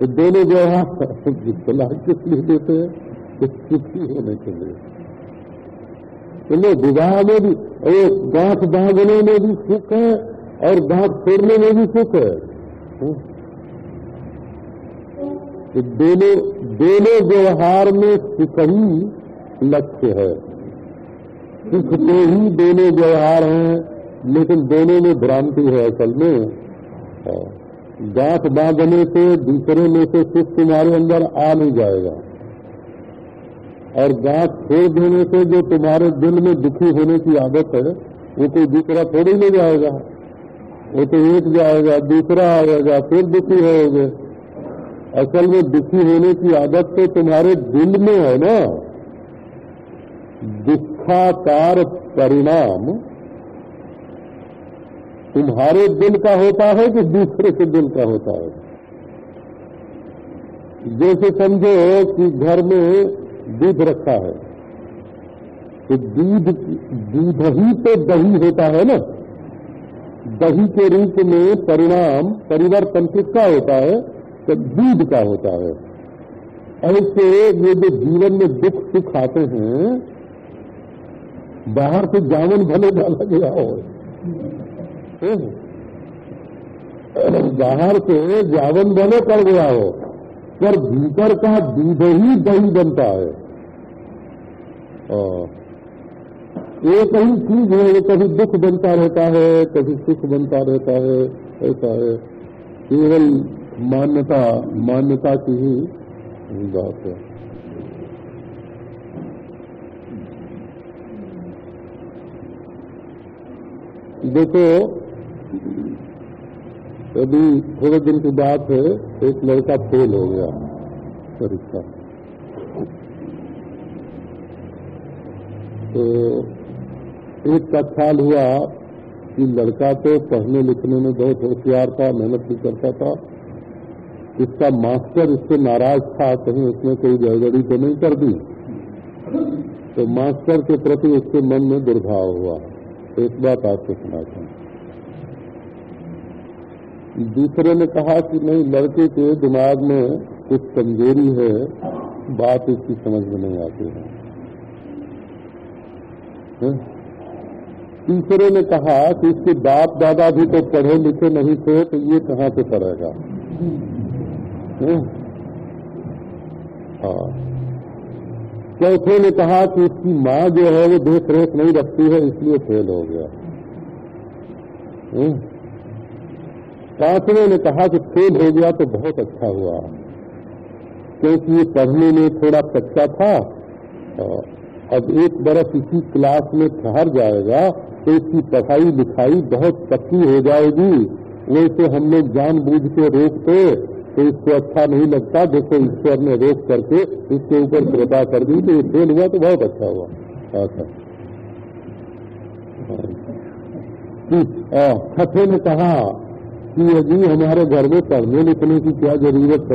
तो दोनों व्यवहार तलाक किस लिए देते हैं? सुखी होने के लिए। तो विवाह में भी गांठ बांधने में भी सुख है, और गांठ छोड़ने में भी सुख है। तो दोनों दोनों व्यवहार में सुख ही लक्ष्य है। सुख तो ही दोनों व्यवहार हैं, लेकिन दोनों में भ्रांति है असल में। गांठ बांधने से, दूसरे में से सुख तुम्हारे अंदर आ नहीं जाएगा। और गांठ छोड़ देने से जो तुम्हारे दिल में दुखी होने की आदत है, वो कोई दूसरा थोड़ी ले जाएगा। वो तो एक जाएगा, दूसरा आएगा, फिर दुखी होगे। असल में दुखी होने की आदत तो तुम्हारे दिल में है ना। दुखाकार परिणाम तुम्हारे दिल का होता है कि दूसरे के दिल का होता है। जैसे समझो कि घर में दूध रखा है तो दूध दूध ही तो दही होता है ना? दही के रूप में परिणाम, परिवर्तन किसका होता है? तो दूध का होता है। ऐसे ये जो जीवन में दुख सुख आते हैं, बाहर से जावन भले डाला गया हो बाहर से जावन बने कर गया हो, पर भीतर का दूध ही दही बनता है। एक ही चीज़ है वो कभी दुख बनता रहता है, कभी सुख बनता रहता है, ऐसा है। केवल मान्यता मान्यता की ही बात है। देखो अभी थोड़े दिन की बात है, एक लड़का फेल हो गया। परीक्षा। तो एक का ख्याल हुआ कि लड़का तो पढ़ने लिखने में बहुत होशियार था, मेहनत भी करता था। इसका मास्टर इससे नाराज़ था, कहीं उसने कोई गड़बड़ी तो नहीं कर दी। तो मास्टर के प्रति उसके मन में दुर्भाव हुआ। एक बात आपको सुनाता हूँ। दूसरे ने कहा कि नहीं, लड़के के दिमाग में कुछ कमज़ोरी है, बात इसकी समझ में नहीं आती है? तीसरे ने कहा कि इसके बाप दादा भी तो पढ़े लिखे नहीं थे तो ये कहाँ से पढ़ेगा? हाँ? चौथे ने कहा कि इसकी माँ जो है, वो देख रेख नहीं रखती है, इसलिए फेल हो गया। पाँचवें ने कहा कि फेल हो गया तो बहुत अच्छा हुआ। क्योंकि ये पढ़ने में थोड़ा कच्चा था अब एक बरस इसी क्लास में ठहर जाएगा तो इसकी पढ़ाई लिखाई बहुत पक्की हो जाएगी। वैसे हम लोग जान बूझ के रोकते तो इसको अच्छा नहीं लगता। देखो ईश्वर ने रोक करके इसके ऊपर कृपा कर दी तो ये फेल हुआ तो बहुत अच्छा हुआ। अच्छा। छठे ने कहा कि यदि हमारे घर में पढ़ने लिखने की क्या ज़रूरत?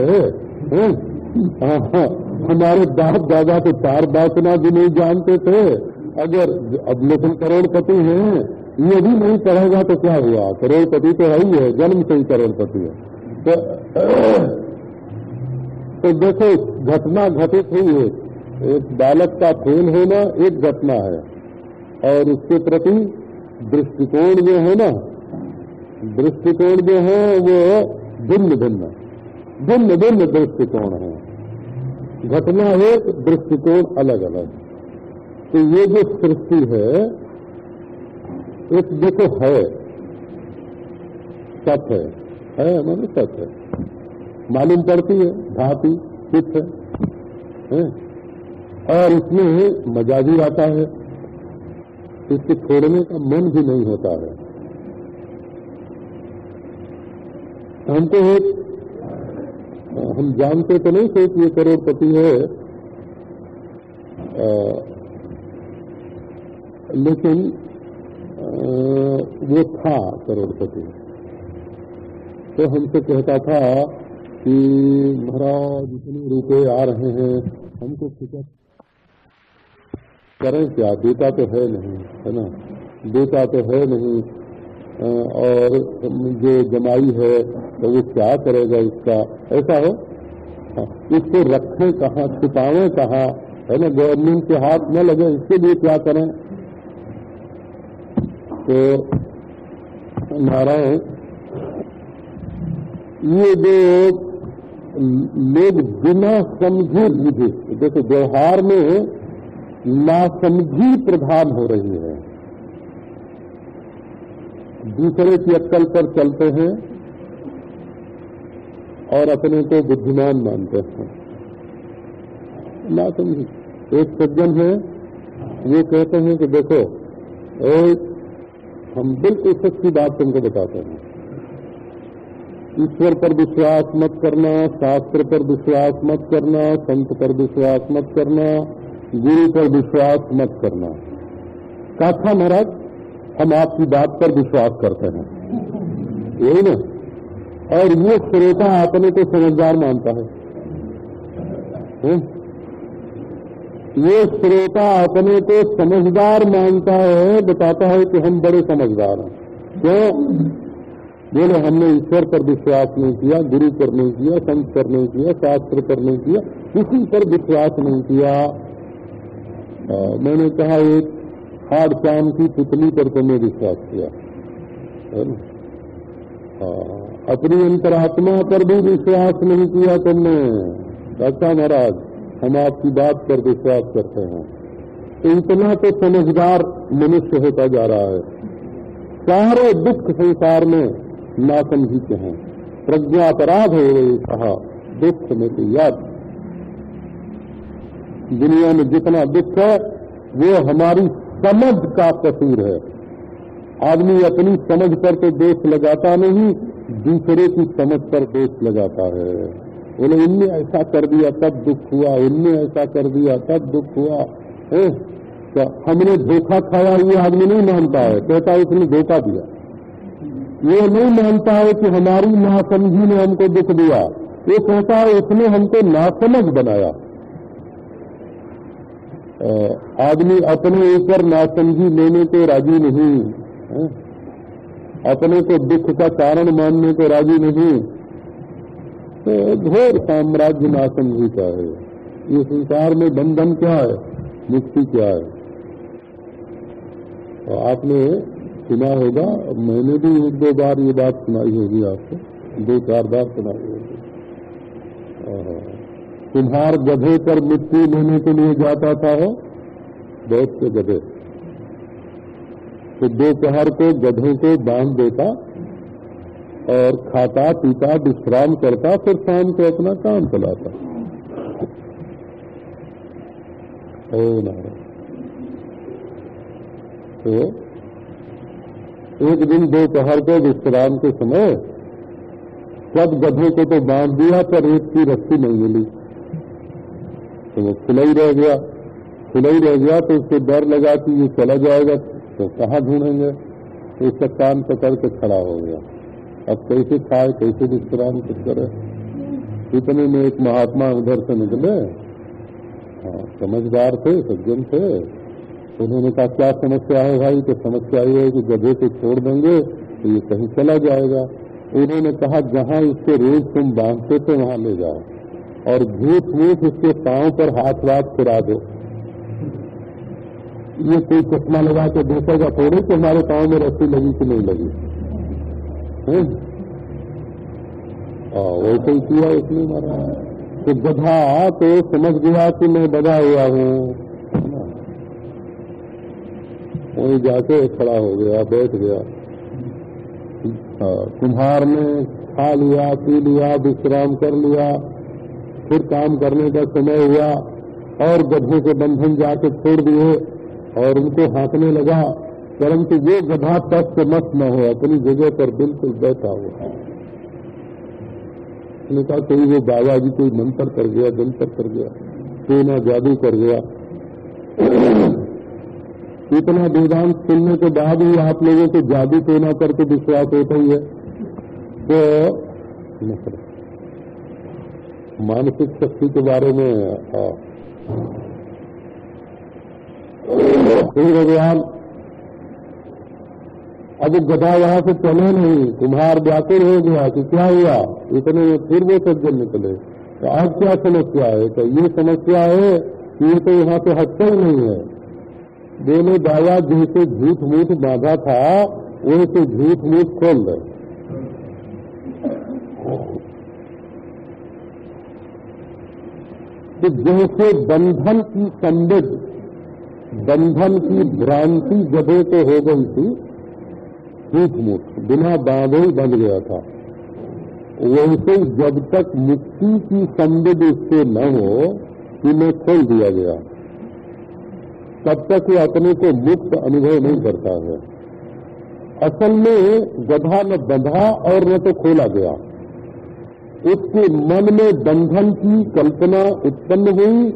हाँ, हाँ, हमारे बाप दादा तो चार बातना भी नहीं जानते थे। अगर अब लेकिन करोड़पति हैं ये भी नहीं पढ़ेगा तो क्या हुआ? करोड़पति तो है ही है जन्म से ही करोड़पति है। तो, तो देखो घटना घटित हुई है। एक बालक का फेल होना एक घटना है और उसके प्रति दृष्टिकोण जो है ना दृष्टिकोण जो है वो भिन्न भिन्न भिन्न भिन्न दृष्टिकोण है। घटना एक दृष्टिकोण अलग अलग तो ये जो सृष्टि है एक देखो है। सत है। है मैंने सत है। मालूम पड़ती है भाती चित है, है? और इसमें मज़ा भी आता है। इसके छोड़ने का मन भी नहीं होता है। हमको एक हम जानते तो नहीं थे कि ये करोड़पति है। आ, लेकिन आ, वो था करोड़पति। तो हमसे कहता था कि महाराज इतने रुपए आ रहे हैं हमको फ़िक्र करें क्या? देता तो है नहीं है ना? देता तो है नहीं और जो जमाई है तो वो क्या करेगा इसका? ऐसा हो? हाँ, इसको रखें कहाँ छुपावें कहाँ? है ना गवर्नमेंट के हाथ न लगे इसके लिए क्या करें? तो नारायण ये जो लोग बिना समझे बुझे देखो व्यवहार में नासमझी प्रधान हो रही है। दूसरे की अक्कल पर चलते हैं और अपने को बुद्धिमान मानते हैं। ना समझी एक सज्जन है वो कहते हैं कि देखो, एक, हम बिल्कुल सच्ची बात तुमको बताते हैं। ईश्वर पर विश्वास मत करना, शास्त्र पर विश्वास मत करना, संत पर विश्वास मत करना, गुरु पर विश्वास मत करना। कहा था महाराज हम आपकी बात पर विश्वास करते हैं। यही ना? और ये श्रोता अपने को समझदार मानता है, है? ये श्रोता अपने को समझदार मानता है बताता है कि हम बड़े समझदार हैं। क्यों? बोले हमने ईश्वर पर विश्वास नहीं किया गुरु पर नहीं किया संत पर नहीं किया शास्त्र पर नहीं किया किसी पर विश्वास नहीं किया। आ, मैंने कहा एक हार्ड शाम की पुतली पर तुमने विश्वास किया। है अपनी अंतरात्मा पर भी विश्वास नहीं किया तुमने। अच्छा महाराज हम आपकी बात पर विश्वास करते हैं। तो इतना तो समझदार मनुष्य होता जा रहा है। सारे दुख संसार में नासमझी के हैं। प्रज्ञा अपराध हो गई कहा, दुख में तो याद। दुनिया में जितना दुख है, वो हमारी समझ का कसूर है। आदमी अपनी समझ पर तो दोष लगाता नहीं, दूसरे की समझ पर दोष लगाता है। बोले इनने ऐसा कर दिया, तब दुख हुआ इनने ऐसा कर दिया, तब दुख हुआ। है तो हमने धोखा खाया, ये आदमी नहीं मानता है। कहता है उसने धोखा दिया। ये नहीं मानता है कि हमारी नासमझी ने हमको दुख दिया। ये कहता है उसने हमको नासमझ बनाया। आदमी अपने ऊपर नासमझी लेने को राज़ी नहीं अपने को दुख का कारण मानने को राज़ी नहीं। तो घोर साम्राज्य नासमझी का है। ये संसार में बंधन क्या है? मुक्ति क्या है? तो आपने सुना होगा मैंने भी एक दो बार ये बात सुनाई होगी आपको, दो चार बार सुनाई होगी। तुम्हार गधे पर मिट्टी लेने के लिए जाता था हो बहुत से गधे। तो दोपहर को गधों को बाँध देता और खाता, पीता, विश्राम करता, फिर शाम को अपना काम चलाता। तो एक दिन दोपहर को विश्राम के समय सब गधे को तो बाँध दिया, पर एक की रस्सी नहीं मिली। तो वो खुला ही रह गया। खुला ही रह गया तो उसको डर लगा कि ये चला जाएगा तो कहाँ ढूंढेंगे? तो उसका कान पकड़ के खड़ा हो गया। अब कैसे खाए, कैसे विश्राम कुछ करे? इतने में एक महात्मा उधर से निकले। हाँ समझदार थे, सज्जन थे। उन्होंने कहा, क्या समस्या है भाई? तो समस्या ये है कि गधे को छोड़ देंगे तो ये कहीं चला जाएगा। उन्होंने कहा, जहाँ इसके रोज तुम बांधते थे, वहाँ ले जाओ। और झूठ मूठ उसके पाँव पर हाथ वाथ फिरा दो। ये कोई चश्मा लगा के देखेगा थोड़े कि हमारे पाँव में रस्सी लगी कि नहीं लगी। वैसे ही किया उसने मारा तो गधा तो समझ गया कि मैं बधा हुआ हूँ। वहीं जाके खड़ा हो गया, बैठ गया। कुम्हार ने खा लिया, पी लिया, विश्राम कर लिया। फिर काम करने का समय हुआ और गधों के बंधन जाके छोड़ दिए और उनको हाँकने लगा, परंतु वो गधा तस्त मत न हो, अपनी जगह पर बिल्कुल बैठा हुआ उसने कहा, कोई वो बाबा जी, कोई मंत्र कर गया, जंतर कर गया, कोई ना जादू कर गया। इतना वेदांत सुनने के बाद ही आप लोगों को जादू टोना करके विश्वास होता ही है। तो मानसिक शक्ति के बारे में भगवान, अब गधा वहाँ से चले नहीं कुम्हार व्याकुल हो गया, कि क्या हुआ? इतने में फिर वो सज्जन निकले। तो आज क्या समस्या है? तो ये समस्या है कि ये तो यहाँ से हटता ही नहीं है। बोले बाबा जैसे झूठ मूठ बांधा था, वैसे झूठ मूठ खोल दे। तो जैसे बंधन की संदिग्ध, बंधन की भ्रांति जबे तो हो गई थी झूठ मूठ बिना बांधे ही बंध गया था। वैसे जब तक मुक्ति की संदिग्ध उससे न हो, उन्हें खोल दिया गया। तब तक वो अपने को मुक्त अनुभव नहीं करता है। असल में गधा न बंधा और न तो खोला गया। उसके मन में बंधन की कल्पना उत्पन्न हुई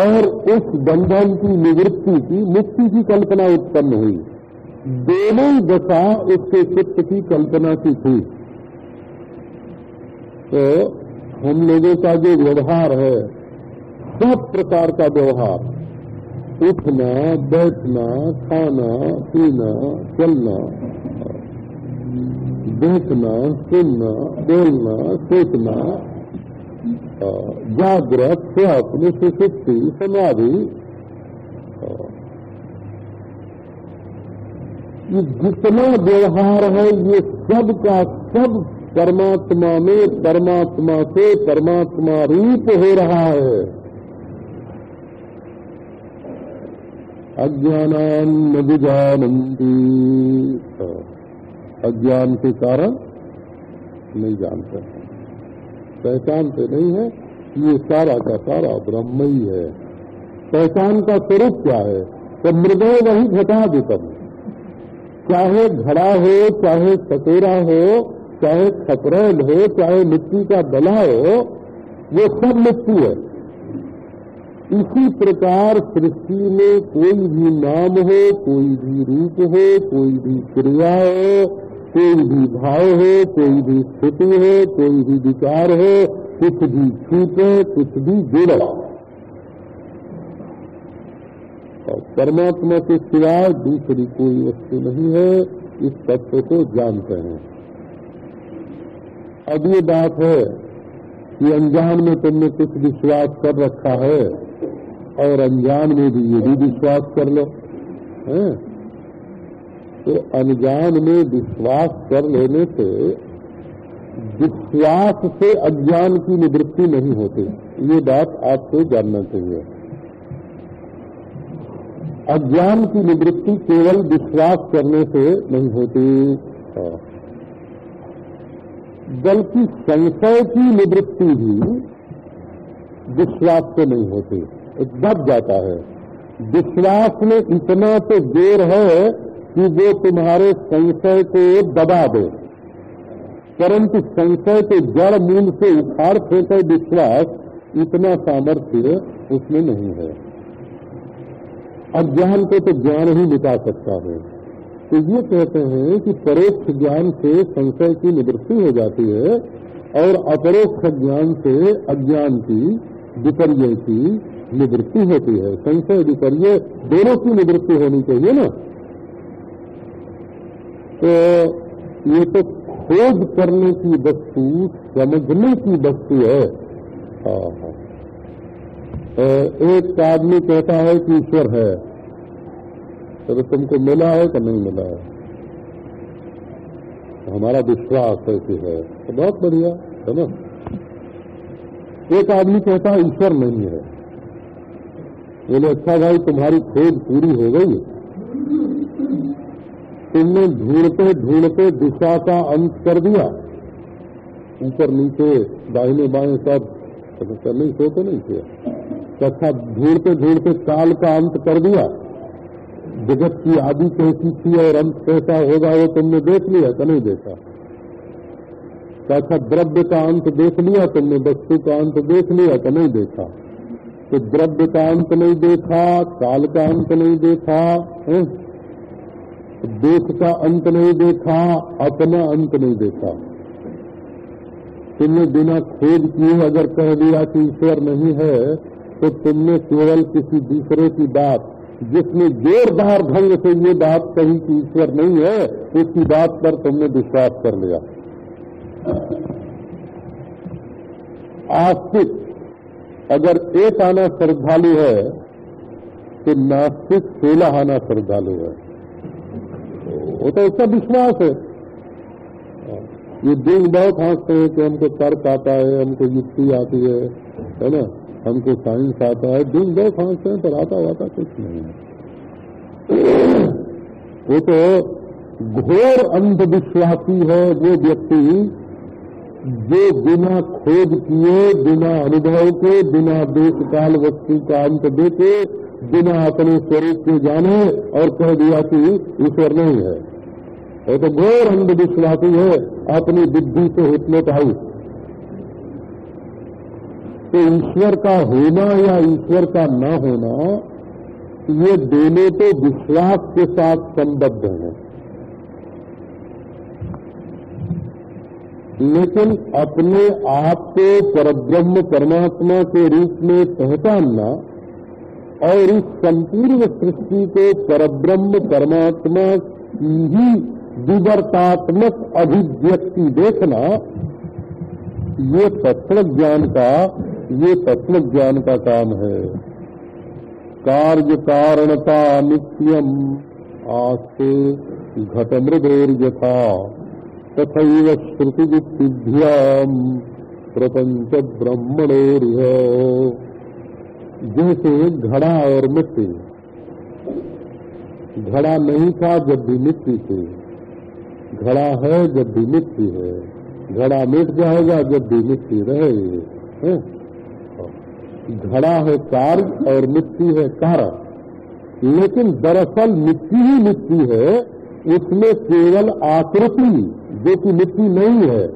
और उस बंधन की निवृत्ति की, मुक्ति की कल्पना उत्पन्न हुई। दोनों दशा उसके चित्त की कल्पना की थी। तो हम लोगों का जो व्यवहार है, सब प्रकार का व्यवहार, उठना, बैठना, खाना, पीना, चलना देखना, सुनना, बोलना, सोचना। जागृत स्वप्न सुशक्ति समाधि। ये जितना व्यवहार है, ये सब का सब परमात्मा में, परमात्मा से परमात्मा रूप हो रहा है। अज्ञानान न जानती अज्ञान के कारण नहीं जानते। हैं पहचानते नहीं है। ये सारा का सारा ब्रह्म ही। है पहचान का स्वरूप क्या है? तो मृदय वही घटा देतम चाहे घड़ा हो, चाहे सतेरा हो, चाहे खतरैल हो, चाहे मिट्टी का बला हो, वो सब मिट्टी है। इसी प्रकार सृष्टि में कोई भी नाम हो, कोई भी रूप हो, कोई भी क्रिया हो कोई भी भाव हो, कोई भी स्थिति हो, कोई भी विचार हो, कुछ भी छूटे, कुछ भी जुड़ा। और परमात्मा के सिवाय दूसरी कोई वस्तु नहीं है, इस तत्व को जानते हैं। अब ये बात है कि अनजान में तुमने कुछ विश्वास कर रखा है, और अनजान में भी ये भी विश्वास कर लो, है? तो अनजान में विश्वास कर लेने से विश्वास से अज्ञान की निवृत्ति नहीं होती। ये बात आपको जानना चाहिए। अज्ञान की निवृत्ति केवल विश्वास करने से नहीं होती। हाँ। बल्कि संशय की निवृत्ति भी विश्वास से नहीं होती। दब जाता है। विश्वास में इतना तो ज़ोर है कि वो तुम्हारे संशय को दबा दे। परंतु संशय के जड़ मूल से उखाड़ फेंके विश्वास इतना सामर्थ्य उसमें नहीं है। अज्ञान को तो ज्ञान ही मिटा सकता है। तो ये कहते हैं कि परोक्ष ज्ञान से संशय की निवृत्ति हो जाती है और अपरोक्ष ज्ञान से अज्ञान की विपर्य की निवृत्ति होती है। संशय, विपर्य दोनों की निवृत्ति होनी चाहिए ना? तो ये तो खोज करने की वस्तु, समझने की वस्तु है। एक आदमी कहता है कि ईश्वर है। तो तुमको मिला है कि नहीं मिला है। तो हमारा विश्वास ऐसे है। तो बहुत बढ़िया, है ना? एक आदमी कहता है, ईश्वर नहीं है। बोले अच्छा भाई, तुम्हारी खोज पूरी हो गई। तुमने ढूंढते ढूंढते दिशा का अंत कर दिया। ऊपर नीचे, दाहिने बाएँ सब। तो नहीं, सो तो नहीं किया। अच्छा ढूंढते ढूंढते काल का अंत कर दिया। जगत की आदि कैसी थी और अंत कैसा होगा, वो तुमने देख लिया तो नहीं देखा? अच्छा द्रव्य का अंत देख लिया तुमने, वस्तु का अंत देख लिया तो नहीं देखा? तो द्रव्य का अंत नहीं देखा, काल का अंत नहीं देखा, है? देश का अंत नहीं देखा, अपना अंत नहीं देखा। तुमने बिना खोज किए अगर कह दिया कि ईश्वर नहीं है तो तुमने केवल किसी दूसरे की बात, जिसने जोरदार ढंग से ये बात कही कि ईश्वर नहीं है, उसकी बात पर तुमने विश्वास कर लिया। आस्तिक अगर एक आना श्रद्धालु है तो नास्तिक सोलह आना श्रद्धालु है। वो तो उसका विश्वास है। ये दिन बहुत हँसते हैं कि हमको तर्क आता है, हमको युक्ति आती है है ना? हमको साइंस आता है। दिन बहुत हँसते हैं, पर आता वाता कुछ नहीं है। वो तो घोर अंधविश्वासी है वो व्यक्ति, जो बिना खोज किए, बिना अनुभव के, बिना देश काल वस्तु का अंत देखे बिना अपने स्वरूप के जाने और कह दिया कि ईश्वर नहीं है। वो तो घोर अंधविश्वासी है, अपनी बुद्धि से हिप्नोटाइज तो ईश्वर का होना या ईश्वर का न होना, ये दोनों तो विश्वास के साथ संबद्ध हैं। लेकिन अपने आप को परब्रह्म परमात्मा के रूप में पहचानना और इस संपूर्ण सृष्टि को परब्रह्म परमात्मा की ही विवर्तात्मक अभिव्यक्ति देखना, ये तत्व ज्ञान का, ये तत्व ज्ञान का काम है। कार्य कारणता नित्यम आस्ते घटमृदेर यथा तथा श्रुतियुक्तिभ्याम प्रपंच ब्रह्मणोरिह जैसे घड़ा और मिट्टी। घड़ा नहीं था जब भी मिट्टी थी। घड़ा है जब भी मिट्टी है। घड़ा मिट जाएगा जब भी मिट्टी रहेगी? घड़ा है कार्य और मिट्टी है कारण लेकिन दरअसल मिट्टी ही मिट्टी है, उसमें केवल आकृति, जो कि मिट्टी नहीं है,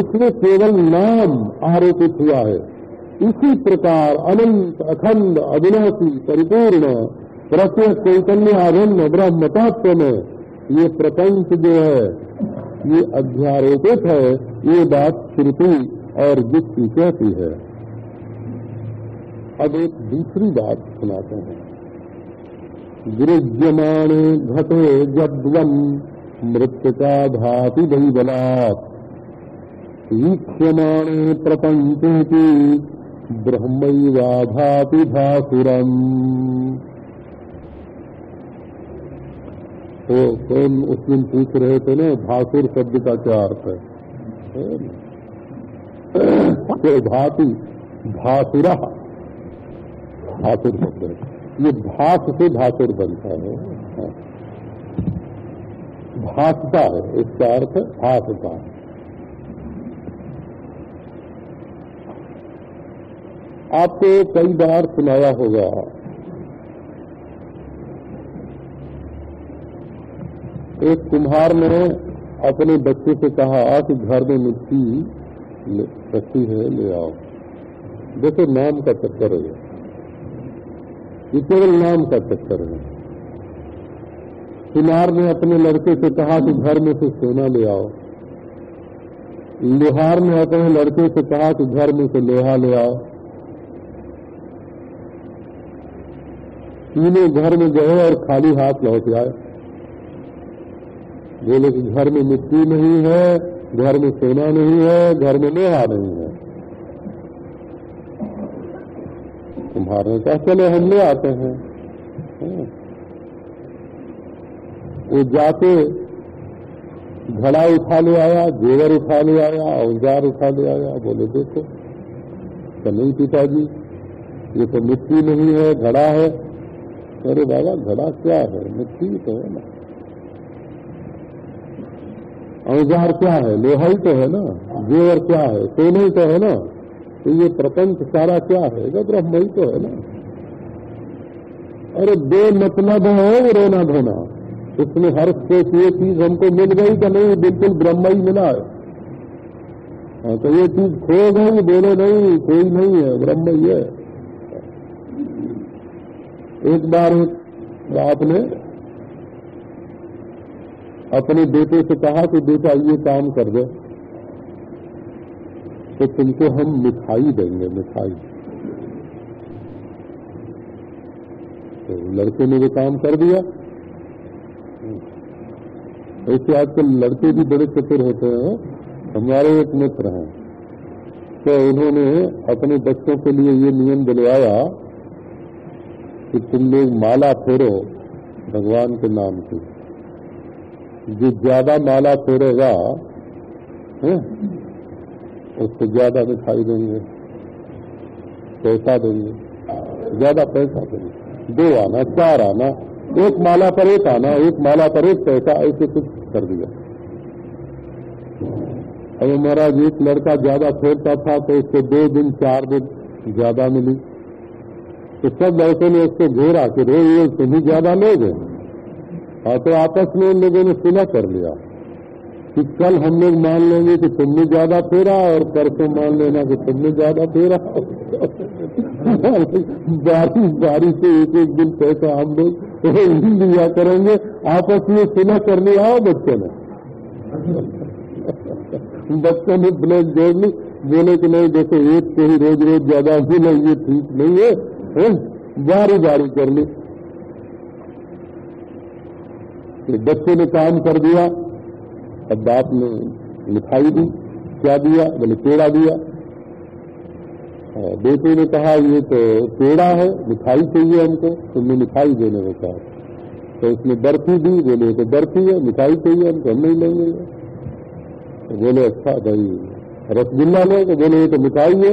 उसमें केवल नाम आरोपित हुआ है। इसी प्रकार अनंत, अखंड, अविनाशी, परिपूर्ण प्रत्येक चैतन्य आधन्य ब्रह्म तत्व में ये प्रपंच जो है, ये अध्यारोपित है, ये बात श्रुति और युक्ति कहती है। अब एक दूसरी बात सुनाते हैं। गृह्यमाणे घटे जद्वन् मृत्यका भाति बलात् वीक्ष्यमाणे प्रपंचे की ब्रह्मैवाभाति तो कौन उस दिन पूछ रहे थे ना, भासुर शब्द का क्या अर्थ है? तो भाति, भासुरा, भासुर शब्द है। ये भास से भासुर बनता है। भासता है, इसका अर्थ भासता आपको कई बार सुनाया होगा। एक कुम्हार ने अपने बच्चे से कहा कि घर में मिट्टी रखी है, ले आओ। देखो, नाम का चक्कर है। ये केवल नाम का चक्कर है। सुनार ने अपने लड़के से कहा कि घर में से सोना ले आओ। लोहार ने अपने लड़के से कहा कि घर में से लोहा ले आओ। तीनों घर में गए और खाली हाथ लौट आए। बोले कि घर में मिट्टी नहीं है, घर में सोना नहीं है, घर में लोहा नहीं है। तुम्हारे कहा चले हम ले आते हैं। वो जाके घड़ा उठा ले आया, जेवर उठा ले आया, औज़ार उठा ले आया। बोले, देखो तो नहीं पिताजी, ये तो मिट्टी नहीं है, घड़ा है। अरे बाबा, घड़ा क्या है? मिट्टी तो है ना। औज़ार क्या है? लोहा तो है ना। जेवर क्या है? सोने तो है ना। तो ये प्रपंच सारा क्या है? वो ब्रह्म ही तो है ना। अरे दो मतलब है रोना धोना। उसमें हर सोच ये चीज़ हमको मिल गई तो नहीं? बिल्कुल ब्रह्म ही मिला है। हाँ तो ये चीज़ खो गई बोले नहीं कोई नहीं है ब्रह्म ही है। एक बार एक बाप ने अपने बेटे से कहा कि बेटा, ये काम कर दे। तो तुमको हम मिठाई देंगे, मिठाई। तो लड़के ने वो काम कर दिया। ऐसे आजकल लड़के भी बड़े चतुर होते हैं। हमारे एक मित्र हैं। तो उन्होंने अपने बच्चों के लिए ये नियम दिलवाया कि तुम लोग माला फेरो भगवान के नाम की। जो ज़्यादा माला फेरेगा उसको ज़्यादा मिठाई देंगे, पैसा देंगे, ज़्यादा पैसा देंगे। दो आना, चार आना, एक माला पर एक आना, एक माला पर एक पैसा, ऐसे कुछ कर दिया। अब महाराज, एक लड़का ज़्यादा फेरता था तो उसको दो दिन, चार दिन ज़्यादा मिली। तो सब लड़कों ने उसको घेरा कि रोज रोज तुम ही ज़्यादा लोगे हाँ। तो आपस में उन लोगों ने सुना कर लिया कि कल हम लोग मान लेंगे कि तुमने ज़्यादा फेरा और परसों मान लेना कि तुमने ज़्यादा फेरा। बारी बारी से एक एक दिन पैसा हम लोग लिया करेंगे आपस में सुना कर लिया हो बच्चे ने। बच्चों ने ब्लैक जोड़ ली बोले कि नहीं देखो एक को ही रोज रोज ज़्यादा मिले ये ठीक नहीं है, है? बारी बारी कर ली। बच्चे ने काम कर दिया, अब बाप ने मिठाई दी, क्या दिया? बोले, पेड़ा दिया। बेटे ने कहा, ये तो पेड़ा है, मिठाई चाहिए हमको, तुमने मिठाई देने को कहा। तो उसने बर्फ़ी दी, बोले तो बर्फ़ी है, मिठाई चाहिए हमको, हम नहीं लेंगे। तो बोले अच्छा भाई, रसगुल्ला ले। तो बोले, ये तो मिठाई है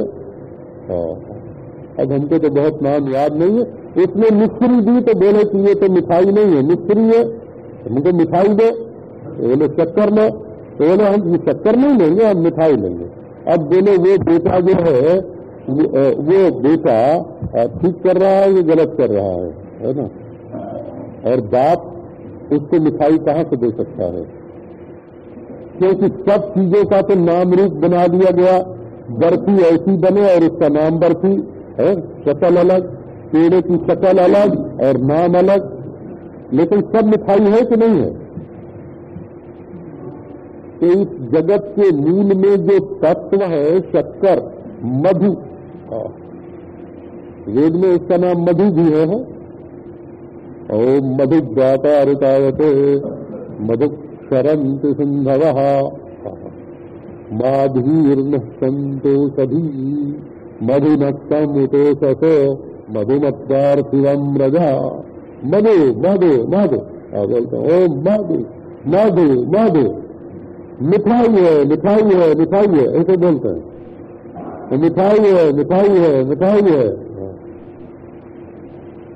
अब हमको तो बहुत नाम याद नहीं है। उसने मिस्त्री दी तो बोले कि ये तो मिठाई नहीं है। मिस्त्री है, हमको मिठाई दो। बोले चक्कर तो बोले हम ये चक्कर नहीं लेंगे, हम मिठाई लेंगे। अब बोले वो बेटा जो है, वो बेटा ठीक कर रहा है ये गलत कर रहा है? है ना? और बाप उसको मिठाई कहाँ से दे सकता है? क्योंकि सब चीज़ों का तो नाम रूप बना दिया गया। बर्फ़ी ऐसी बने और उसका नाम बर्फ़ी। है शक्ल अलग पेड़े की शक्ल अलग और नाम अलग लेकिन सब मिठाई है कि नहीं है? तो इस जगत के मूल में जो तत्व है, शक्कर, मधु। वेद में इसका नाम मधु भी है ओम मधु रुकावते मधु शरंत सिंधव। माधुर्न संतो सभी मधुनक्तम उतोषसो मधुमत्तार्थिवम रजा। मधु मधु मधु। बोलते ओम मधु मधु मधु। मिठाई है मिठाई है मिठाई है ऐसे बोलते हैं। मिठाई है मिठाई है मिठाई है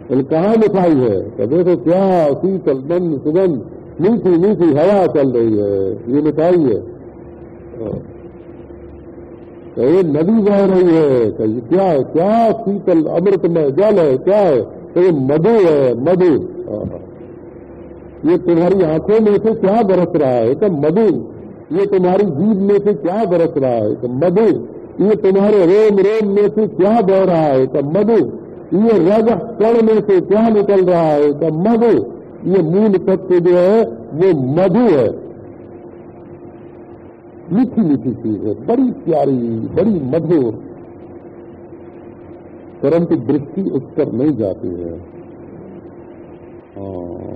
बोले, कहाँ मिठाई है? तो देखो क्या शीतल बंद सुगंध, मीठी मीठी हवा चल रही है। ये मिठाई है। ये नदी बह रही है। ये क्या है क्या शीतल अमृत में जल है, क्या है? ये मधु है, मधु। ये तुम्हारी आँखों में से क्या बरस रहा है? तो मधु। ये तुम्हारी जीव में से क्या बरस रहा है? तो मधु। ये तुम्हारे रोम रोम में से क्या बह रहा है? तो मधु। ये रज कण में से क्या निकल रहा है? तो मधु। ये मूल तत्व जो है, वो मधु है। मीठी मीठी चीज़ है बड़ी प्यारी बड़ी मधुर। परंतु दृष्टि उस पर नहीं जाती है।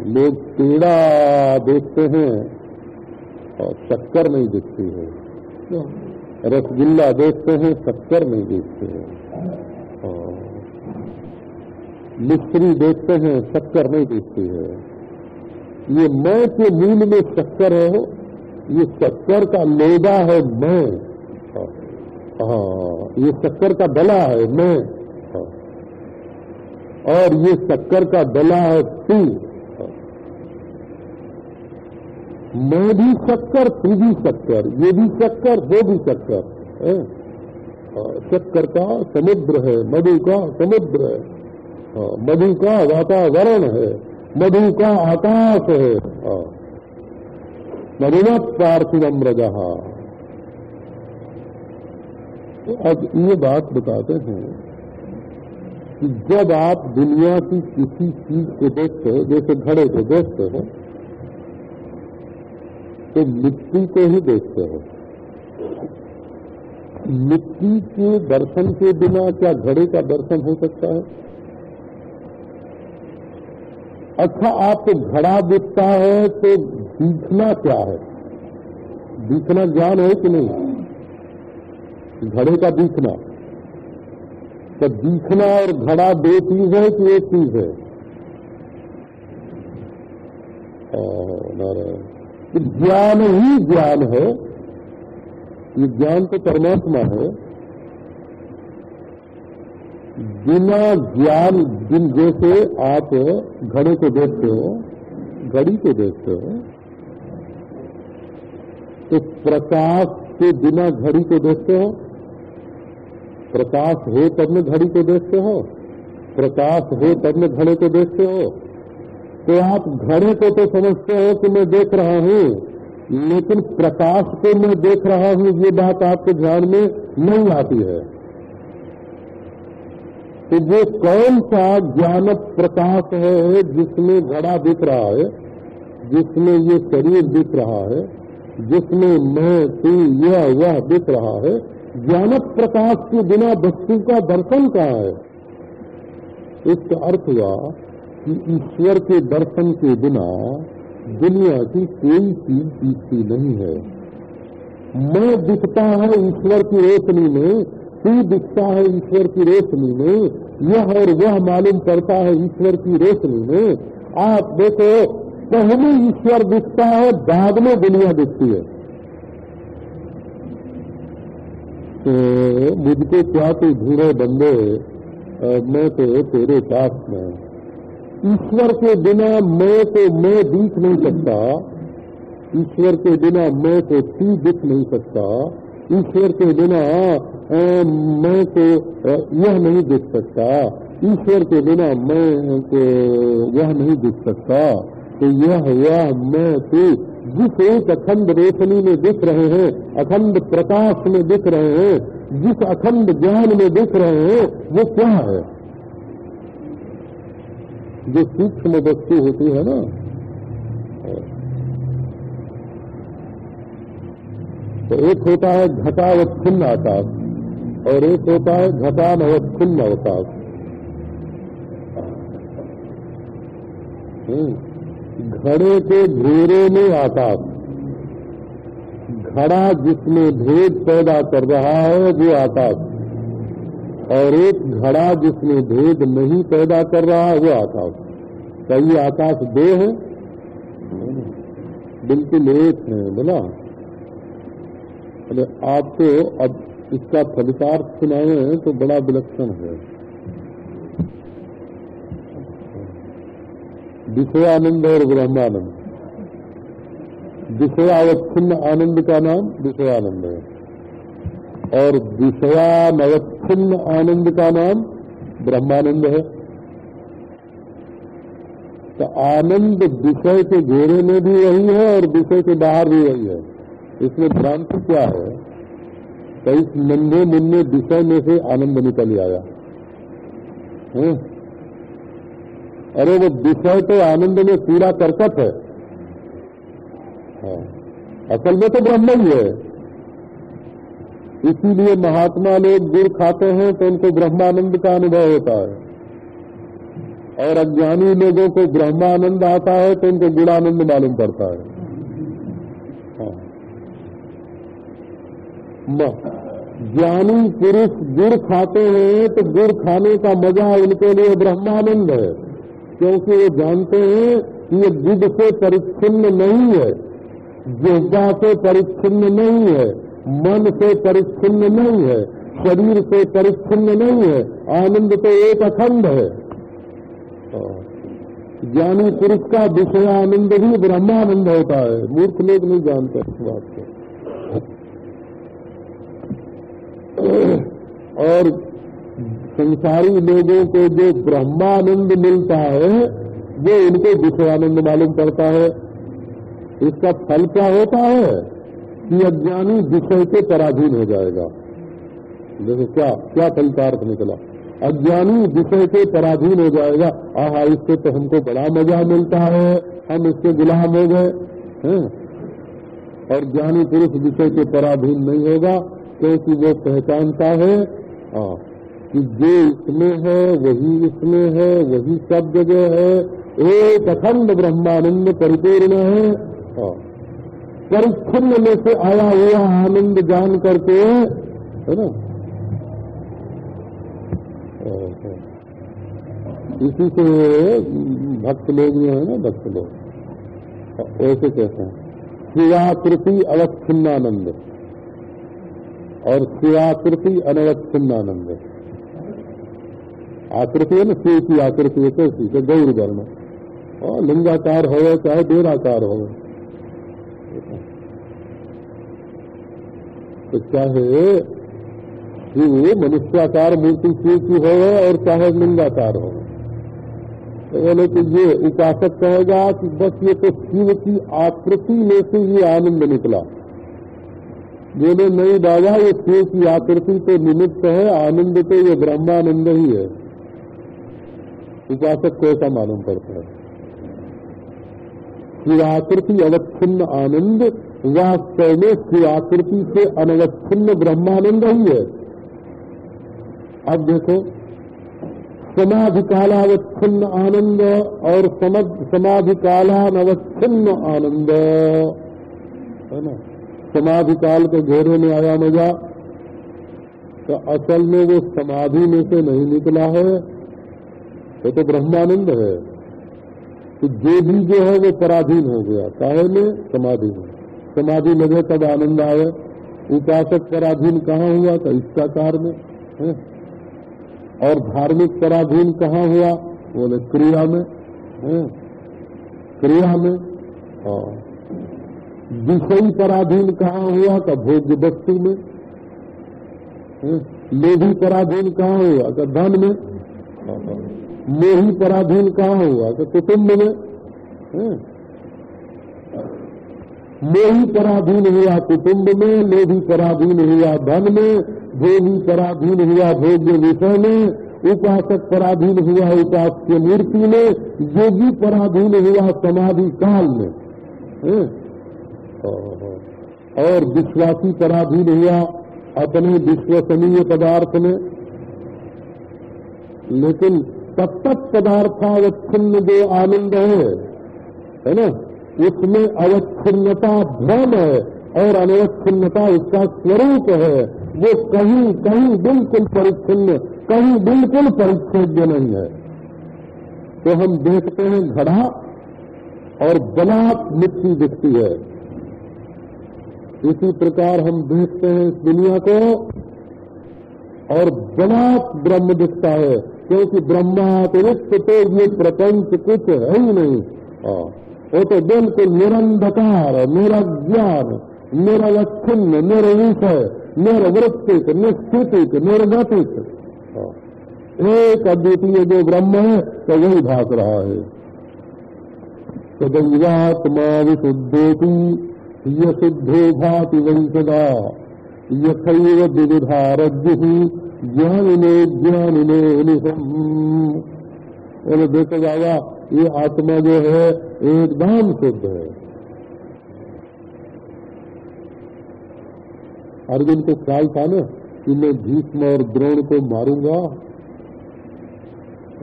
लोग पेड़ा देखते हैं और शक्कर नहीं दिखती है। रसगुल्ला देखते हैं शक्कर नहीं देखते हैं। मिस्त्री देखते हैं शक्कर नहीं देखती है। ये मैं के मूल में शक्कर है ये शक्कर का लोदा है मैं। हाँ ये शक्कर का डला है मैं। और ये शक्कर का डला है तू। मैं भी शक्कर तू भी शक्कर ये भी शक्कर वो भी शक्कर शक्कर का समुद्र है, मधु का समुद्र है। मधु का वातावरण है, मधु का आकाश है। मधुमत पार्थिवम रजहा तो अब ये बात बताते हैं कि जब आप दुनिया की किसी चीज़ को देखते हो, जैसे घड़े को देखते हो तो मिट्टी को ही देखते हो। मिट्टी के दर्शन के बिना क्या घड़े का दर्शन हो सकता है? अच्छा आपको घड़ा दिखता है तो दिखना क्या है? दिखना ज्ञान है कि नहीं? घड़े का दिखना तो दिखना और घड़ा दो चीज़ है कि एक चीज़ है? तो ज्ञान ही ज्ञान है। ये ज्ञान तो परमात्मा है। बिना ज्ञान जिन जैसे आप घड़े को देखते हो, घड़ी को देखते हो तो प्रकाश के बिना घड़ी को देखते हो? प्रकाश हो तब में घड़ी को देखते हो? प्रकाश हो तब में घड़े को देखते हो? तो आप घड़े को तो समझते हो कि मैं देख रहा हूँ, लेकिन प्रकाश को मैं देख रहा हूँ, ये बात आपके ध्यान में नहीं आती है। तो वो कौन सा ज्ञान प्रकाश है जिसमें घड़ा दिख रहा है, जिसमें ये शरीर दिख रहा है? जिसमें मैं, तू, यह, वह दिख रहा है ज्ञान प्रकाश के बिना वस्तु का दर्शन का है? इसका अर्थ हुआ कि ईश्वर के दर्शन के बिना दुनिया की कोई चीज़ दिखती नहीं है। मैं दिखता है ईश्वर की रोशनी में, तू दिखता है ईश्वर की रोशनी में, यह और वह मालूम करता है ईश्वर की रोशनी में। आप देखो पहले ईश्वर दिखता है बाद में दुनिया दिखती है। तो मुझको क्या तो ढूंढे बंदे मैं तो तेरे पास में ईश्वर के बिना मैं तो मैं दिख नहीं सकता। ईश्वर के बिना मैं तो तू दिख नहीं सकता। ईश्वर के बिना मैं तो यह नहीं दिख सकता। ईश्वर के बिना मैं तो यह नहीं दिख सकता। तो यह यह मैं तू, जिस एक अखंड रोशनी में दिख रहे हैं, अखंड प्रकाश में दिख रहे हैं, जिस अखंड ज्ञान में दिख रहे हैं, वो क्या है? जो सूक्ष्म वस्तु होती है ना। तो एक होता है घटावच्छिन्न आकाश और एक होता है घटानवच्छिन्न अवकाश हम्म। घड़े के घेरे में आकाश। घड़ा जिसमें भेद पैदा कर रहा है, वो आकाश। और एक घड़ा जिसमें भेद नहीं पैदा कर रहा है वो आकाश। कई आकाश दो है? बिल्कुल एक है, बोला। अरे आपको अब इसका फलितार्थ सुनाए तो बड़ा विलक्षण है। विषयानंद और ब्रह्मानंद विषयावच्छिन्न आनंद का नाम विषयानंद है। और विषयानवच्छिन्न आनंद का नाम ब्रह्मानंद है। तो आनंद विषय के घेरे में भी वही है और विषय के बाहर भी वही है। इसमें भ्रांति क्या है? तो इस नन्हे मुन्ने विषय में से आनंद निकल आया। है? अरे वो विषय तो आनंद में पूरा करकट है हाँ। असल में तो ब्रह्म ही है। इसीलिए महात्मा लोग गुड़ खाते हैं तो उनको ब्रह्मानंद का अनुभव होता है। और अज्ञानी लोगों को ब्रह्मानंद आता है तो उनको गुड़ानंद मालूम पड़ता है। ज्ञानी पुरुष गुड़ खाते हैं तो गुड़ खाने का मज़ा उनके लिए ब्रह्मानंद है। क्योंकि वो जानते हैं कि ये गुड़ से परिच्छिन्न नहीं है जिह्वा से परिच्छिन्न नहीं है, मन से परिच्छिन्न नहीं है, शरीर से परिच्छिन्न नहीं है, आनंद तो एक अखंड है। ज्ञानी पुरुष का विषय आनंद ही ब्रह्मानंद होता है, मूर्ख लोग नहीं जानते इस बात को। और संसारी लोगों को जो ब्रह्मानंद मिलता है वो उनको विषयानंद मालूम पड़ता है। इसका फल क्या होता है? कि अज्ञानी विषय के पराधीन हो जाएगा। देखो क्या क्या फल का अर्थ निकला। अज्ञानी विषय के पराधीन हो जाएगा। आहा इससे तो हमको बड़ा मज़ा मिलता है। हम इसके गुलाम हो गए और ज्ञानी पुरुष विषय के पराधीन नहीं होगा क्योंकि वो पहचानता है। आ, कि जो इसमें है, वही इसमें है, वही सब जगह है। एक अखंड ब्रह्मानंद परिपूर्ण है। परिच्छिन्न में से आया हुआ आनंद जान करके, है ना? इसी से भक्त लोग जो है ना, भक्त लोग। ऐसे कहते हैं। शिवाकृति अवच्छिन्नानंद। और शिवाकृति अनवच्छिन्नानंद। आकृति है ना शिव की आकृति है कैसी तो गौर वर्ण और लिंगाकार हो चाहे बेराकार हो तो चाहे शिव मनुष्याकार मूर्ति शिव की हो और चाहे लिंगाकार हो तो बोले कि ये उपासक कहेगा कि बस ये तो शिव की आकृति में से ये आनंद निकला। बोले, नहीं बाबा, ये शिव की आकृति तो निमित्त है, आनंद तो ये ब्रह्मानंद ही है। उपासक को ऐसा मालूम पड़ता है। शिवाकृति अवच्छिन्न आनंद वास्तव में शिवाकृति से अनवच्छिन्न ब्रह्मानंद ही है। अब देखो समाधि कालावच्छिन्न आनंद और समाधि कालानवच्छिन्न आनंद। है ना? समाधि काल के घेरे में आया मज़ा तो असल में वो समाधि में से नहीं निकला है। वो तो ब्रह्मानंद है। तो जो भी जो है वो पराधीन हो गया। काहे में? समाधि में। समाधि लगे तब आनंद आए उपासक पराधीन कहाँ हुआ? तो इच्छाकार में, है? और धार्मिक पराधीन कहाँ हुआ? बोले, क्रिया में, है? क्रिया में। हाँ। विषयी पराधीन कहाँ हुआ? तो भोग्य वस्तु में लोभी पराधीन कहाँ हुआ? तो धन में। मोही पराधीन कहाँ हुआ तो कुटुंब में मोही पराधीन हुआ कुटुम्ब में लोभी पराधीन हुआ धन में, भोगी पराधीन हुआ भोग्य विषय में, उपासक पराधीन हुआ उपास्य मूर्ति में, योगी पराधीन हुआ समाधि काल में और विश्वासी पराधीन हुआ अपने विश्वसनीय पदार्थ में। लेकिन तत्त पदार्थावच्छिन्न जो आनंद है है ना? उसमें अवच्छिन्नता भ्रम है और अनवच्छिन्नता उसका स्वरूप है। वो कहीं कहीं बिल्कुल परिच्छिन्न, कहीं बिल्कुल परिच्छेद्य नहीं है। तो हम देखते हैं घड़ा और बलात् मिट्टी दिखती है। इसी प्रकार हम देखते हैं इस दुनिया को और बलात् ब्रह्म दिखता है। क्योंकि ब्रह्मातिरिक्त तो ये प्रपंच कुछ है ही नहीं। वो तो बिल्कुल निरंधकार निरज्ञान निरवच्छिन्न निर्विषय निर्वृत्तिक निश्चितिक, निर्गतिक। एक अद्वितीय जो ब्रह्म है तो वही भाग रहा है। सदैवात्मा विशुद्धोति यशुद्धो भाति वंशदा, यथैव विविधा रज्जु ज्ञानिने ज्ञानिने निशम देखो बाबा ये आत्मा जो है, एकदम शुद्ध है। अर्जुन को ख्याल था ना, कि मैं भीष्म और द्रोण को मारूँगा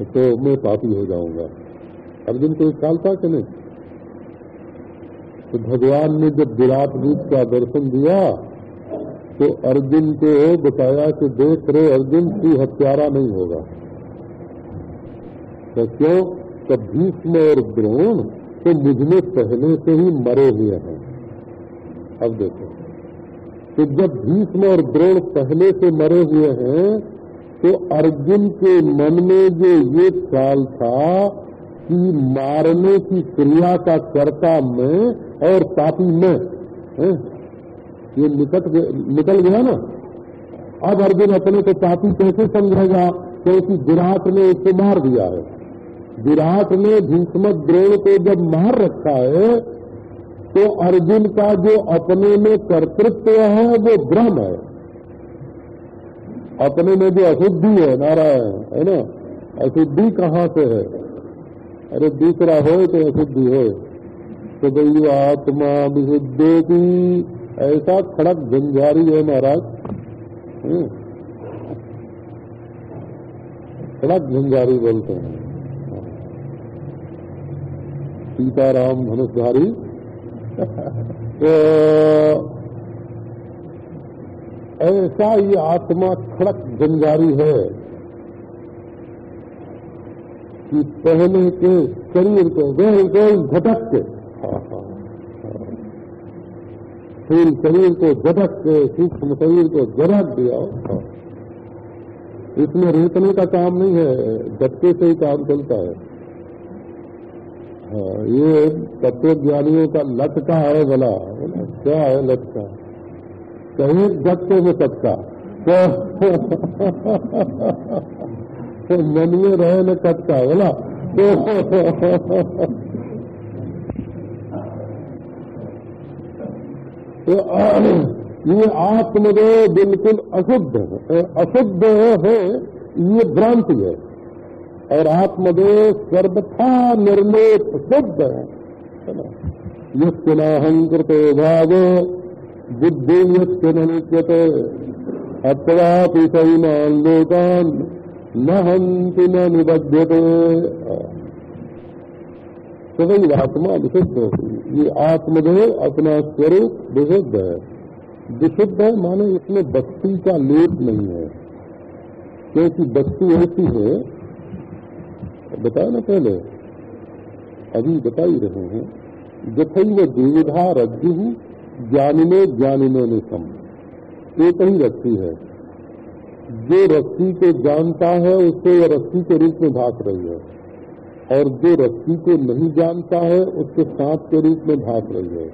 तो मैं पापी हो जाऊँगा। अर्जुन को ख्याल था कि नहीं? तो भगवान ने जब विराट रूप का दर्शन दिया तो अर्जुन को बताया कि देख रहे अर्जुन, तू हत्यारा नहीं होगा। तो क्यों? तो भीष्म और द्रोण तो मुझमें पहले से ही मरे हुए हैं। अब देखो तो जब भीष्म और द्रोण पहले से मरे हुए हैं तो अर्जुन के मन में जो ये ख्याल था कि मारने की क्रिया का कर्ता मैं और पापी मैं, है? ये निकट निकल गया ना। अब अर्जुन अपने को पापी कैसे समझेगा? क्योंकि विराट ने उसको मार दिया है। विराट ने भीष्म द्रोण को जब मार रखा है तो अर्जुन का जो अपने में कर्तृत्व है, वो भ्रम है। अपने में जो अशुद्धि है, नारायण, है ना? अशुद्धि कहाँ से है? अरे दूसरा हो तो अशुद्धि हो। तो भाई आत्मा विशुद्धि ऐसा खड़क झंझारी है महाराज। खड़क झंझारी बोलते हैं। सीताराम धनुषधारी। तो ऐसा ये आत्मा खड़क जंजारी है कि पहले के शरीर को गोल गोल झटक के स्थूल शरीर को झटक के सूक्ष्म शरीर को झटक दिया। इसमें रेतने का काम नहीं है झटके से ही काम चलता है। हाँ ये तत्व ज्ञानियों का लटका है भला। क्या है लटका? कहीं झटके में सटका। तो मनिए रहे न कटका बोला ये आत्मदेव बिल्कुल अशुद्ध है। अशुद्ध है ये भ्रांति है। और आत्मदेव सर्वथा निर्लेप शुद्ध है। यस्नाहंकृत भाव, बुद्धि यस्यते अथवा सैमान लोकान न हंति न निबद्धते सदैव आत्मा विशुद्ध ये आत्मदेव अपना स्वरूप विशुद्ध है। विशुद्ध है माने इसमें बस्ती का लेप नहीं है। क्योंकि बस्ती ऐसी है, बताया ना पहले? अभी बता ही रहे हैं। जथैव देवधा रज्जु, ज्ञानिने ज्ञानिने ने सम एक ही रस्सी है। जो रस्सी को जानता है, उसको यह रस्सी के रूप में भाग रही है। और जो रस्सी को नहीं जानता है, उसके सांप के रूप में भाग रही है।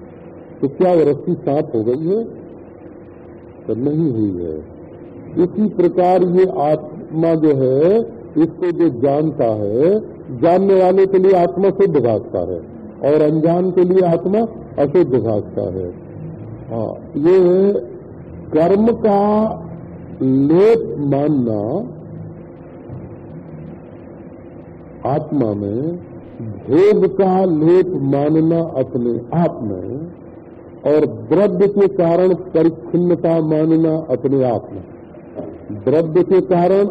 तो क्या वह रस्सी सांप हो गई है? तो नहीं हुई है। इसी प्रकार ये आत्मा जो है, इसको जो जानता है, जानने वाले के लिए आत्मा शुद्ध भागता है, और अनजान के लिए आत्मा अशुद्ध भागता है। हाँ ये कर्म का लेप मानना आत्मा में भोग का लेप मानना अपने आप में और द्रव्य के कारण परिच्छिन्नता मानना अपने आप में। द्रव्य के कारण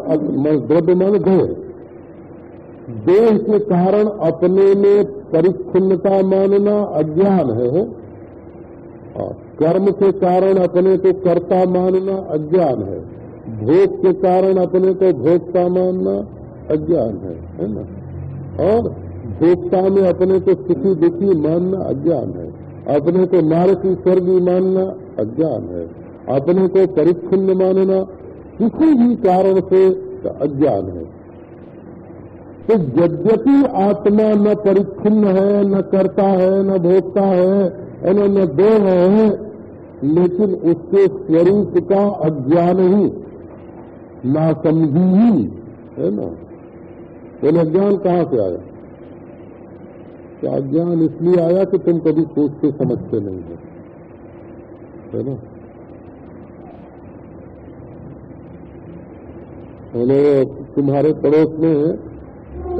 द्रव्य मान देह देह के कारण अपने में परिच्छिन्नता मानना अज्ञान है। कर्म के कारण अपने को कर्ता मानना अज्ञान है। भोग के कारण अपने को भोगता मानना अज्ञान है। है ना? और भोक्ता में अपने को सुखी, दुखी मानना अज्ञान है। अपने को नारकी स्वर्गी मानना अज्ञान है। अपने को परिच्छिन्न मानना किसी भी कारण से अज्ञान है। तो यद्यपि आत्मा न परिच्छिन्न है, न करता है, न भोगता है न न दो है, लेकिन उसके स्वरूप का अज्ञान ही नासमझी ही, है ना? तो अज्ञान कहाँ से आया? क्या अज्ञान इसलिए आया कि तुम कभी सोचते समझते नहीं हो? है ना? बोले, तुम्हारे पड़ोस में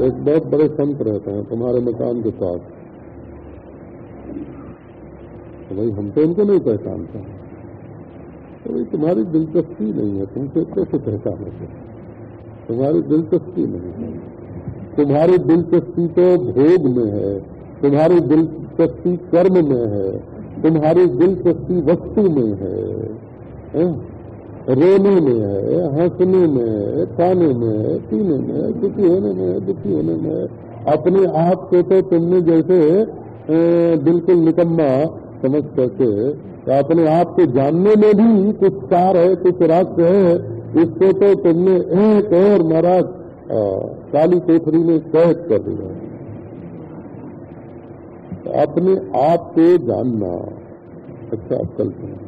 एक बहुत बड़े संत रहते हैं, तुम्हारे मकान के पास तो भाई, हम तो उनको नहीं पहचानते तो भाई, तुम्हारी दिलचस्पी नहीं है, तुमसे कैसे पहचानोगे? तुम्हारी दिलचस्पी नहीं है। तुम्हारी दिलचस्पी तो भोग में है, तुम्हारी दिलचस्पी कर्म में है, तुम्हारी दिलचस्पी वस्तु में है? रोने में है, हंसने में है, खाने में है, पीने में दुखी होने में है, दुखी होने में अपने आप को तो तुमने जैसे बिल्कुल निकम्मा समझ करके तो अपने आप को जानने में भी कुछ सार है, कुछ रास्ते है, इसको तो तुमने एक और महाराज काली कोठरी में कैद कर देगा अपने आप को जानना अच्छा कल्पना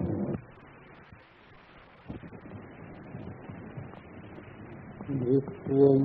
विश्वं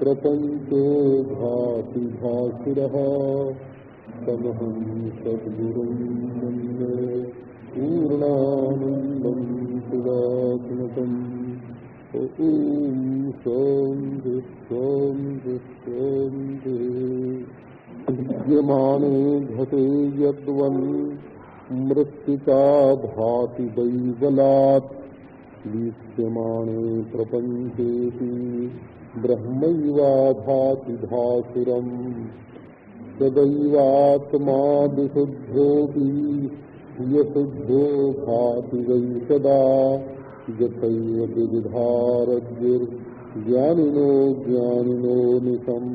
प्रपञ्चो भाति भासुरः। तमहं सद्गुरुं मन्ये पूर्णानन्दं सुदात्मकम् ॐ घटे यद्वन् मृत्तिका भाति दैवलात् प्रपञ्चेति। ब्रह्मैवा भाति भासुरम् सदैवात्मा विशुद्धोऽपि यशुद्धो भाति वै सदा यथैव विविधारद्युर्ज्ञानिनो ज्ञानिनो निशम्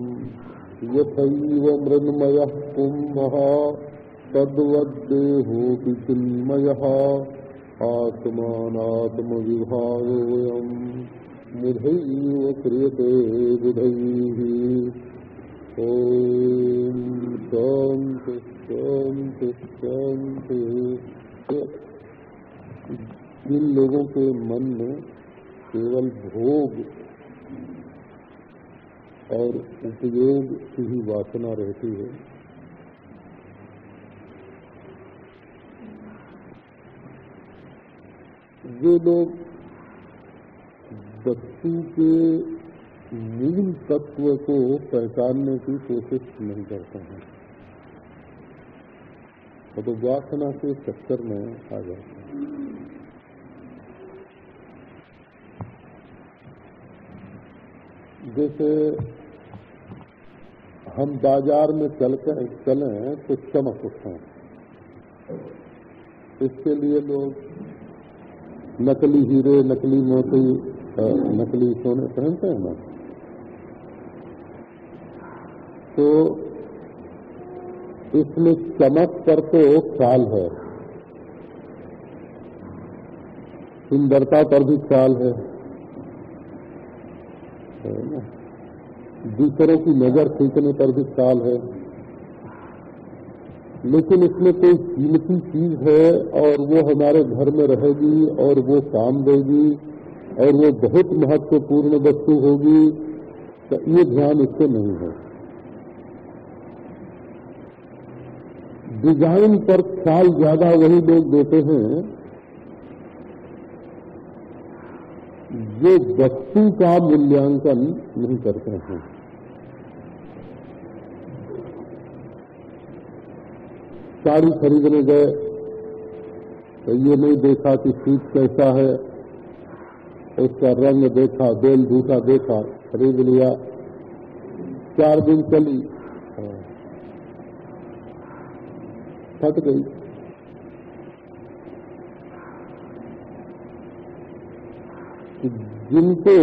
यथैव मृन्मयः कुम्भः तद्वद्देहोऽपि चिन्मयः बुधैव क्रियते बुधैः ॐ शान्ति शान्ति शान्ति जिन लोगों के मन में केवल भोग और उपयोग की ही वासना रहती है, जो लोग वस्तु के मूल तत्व को पहचानने की कोशिश नहीं करते हैं। और तो वासना के चक्कर में आ जाते हैं। जैसे हम बाज़ार में चल कर चलें तो चमक उठें इसके लिए लोग नकली हीरे, नकली मोती नकली सोने पहनते हैं ना तो इसमें चमक पर तो ख्याल है। सुंदरता पर भी ख्याल है। दूसरों की नज़र खींचने पर भी ख्याल है। लेकिन इसमें कोई कीमती चीज़ है और वो हमारे घर में रहेगी और वो काम देगी। और वो बहुत महत्वपूर्ण वस्तु होगी तो ये ध्यान इससे नहीं है। डिज़ाइन पर ख्याल ज़्यादा वही लोग देते हैं, जो वस्तु का मूल्यांकन नहीं करते हैं। साड़ी खरीदने गए तो ये नहीं देखा कि सूट कैसा है। उसका रंग देखा, बेल भूसा देखा, खरीद लिया। चार दिन चली। फट गई। जिनको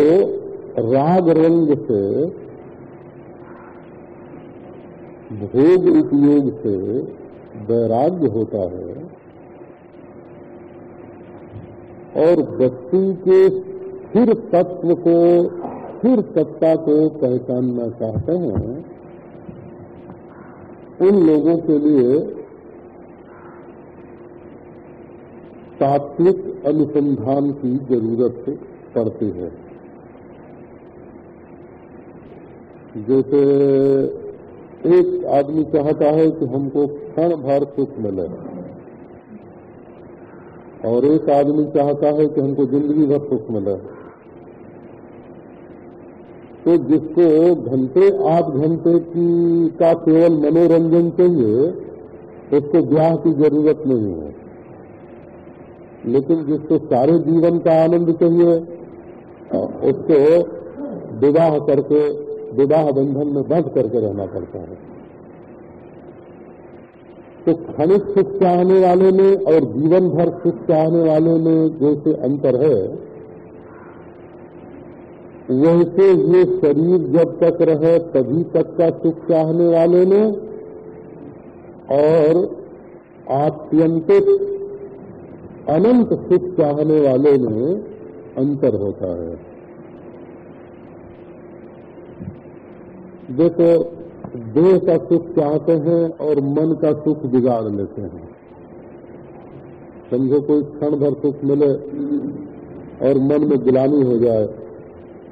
राग रंग से, भोग उपयोग से वैराग्य होता है, और वस्तु के स्थिर तत्व को स्थिर सत्ता को पहचानना चाहते हैं, उन लोगों के लिए तात्विक अनुसंधान की ज़रूरत पड़ती है। जैसे एक आदमी चाहता है कि हमको क्षण भर सुख मिले, और एक आदमी चाहता है कि हमको ज़िंदगी भर सुख मिले। तो जिसको घंटे आध घंटे की का केवल मनोरंजन चाहिए, उसको ब्याह की ज़रूरत नहीं है। लेकिन जिसको सारे जीवन का आनंद चाहिए, उसको विवाह करके, विवाह बंधन में बंध करके रहना पड़ता है। तो खनिज सुख चाहने वाले में और जीवन भर सुख चाहने वाले में जैसे अंतर है वैसे ये शरीर जब तक रहे, तभी तक का सुख चाहने वाले ने, और आत्यंतिक अनंत सुख चाहने वाले में अंतर होता है। देखो देह का सुख चाहते हैं और मन का सुख बिगाड़ लेते हैं। समझो कोई क्षण भर सुख मिले और मन में गुलामी हो जाए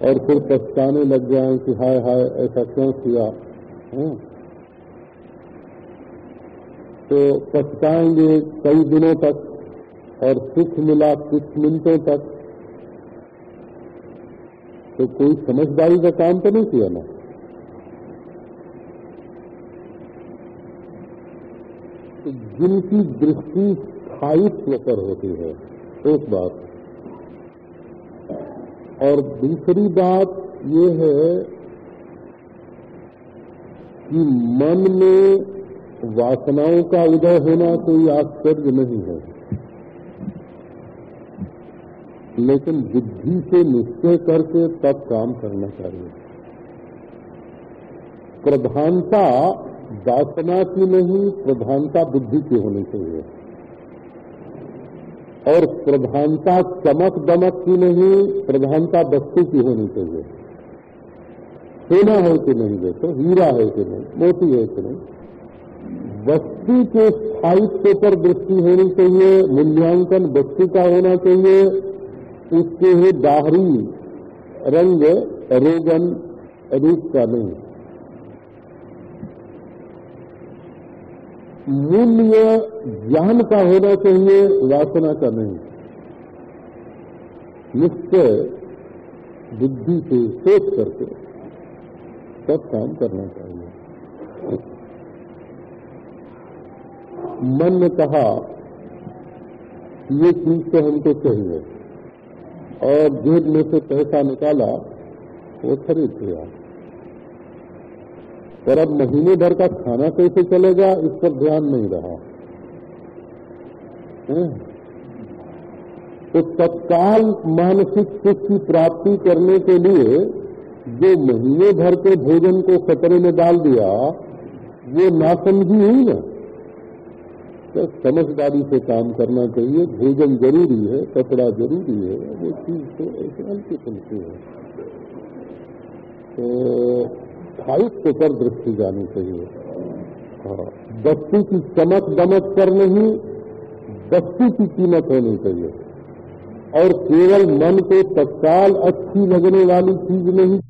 और फिर पछताने लग जाए कि हाय हाय, ऐसा क्यों किया? है? तो पछताएँगे कई दिनों तक और सुख मिला कुछ मिनटों तक। तो कोई समझदारी का काम तो नहीं किया ना? जिनकी दृष्टि स्थायित्व पर होती है, एक बात। और दूसरी बात ये है कि मन में वासनाओं का उदय होना कोई आश्चर्य नहीं है। लेकिन बुद्धि से निश्चय करके तब काम करना चाहिए। प्रधानता वासना की नहीं, प्रधानता बुद्धि की होनी चाहिए। और प्रधानता चमक दमक की नहीं, प्रधानता वस्तु की होनी चाहिए। सोना है कि नहीं देखो हीरा है कि नहीं? मोती है कि नहीं? वस्तु के स्थायित्व पर दृष्टि होनी चाहिए, मूल्यांकन वस्तु का होना चाहिए। उसके ही बाहरी रंग रोगन रूप का नहीं। मूल्य ज्ञान का होना चाहिए, वासना का नहीं। निश्चय बुद्धि से सोच करके सब काम करना चाहिए। मन ने कहा, ये चीज़ तो हमको चाहिए। और जेब में से पैसा निकाला, वो खरीद लिया। पर अब महीने भर का खाना कैसे चलेगा, इस पर ध्यान नहीं रहा। तो तत्काल मानसिक सुख की प्राप्ति करने के लिए जो महीने भर के भोजन को खतरे में डाल दिया, वो नासमझी हुई ना तो समझदारी से काम करना चाहिए। भोजन ज़रूरी है, कपड़ा ज़रूरी है वो चीज़ तो ऐसे हल्के फुल्के है। तो स्थायित्व पर दृष्टि जानी चाहिए। हाँ वस्तु की चमक दमक पर नहीं वस्तु की कीमत होनी चाहिए। और केवल मन को तत्काल अच्छी लगने वाली चीज़ नहीं।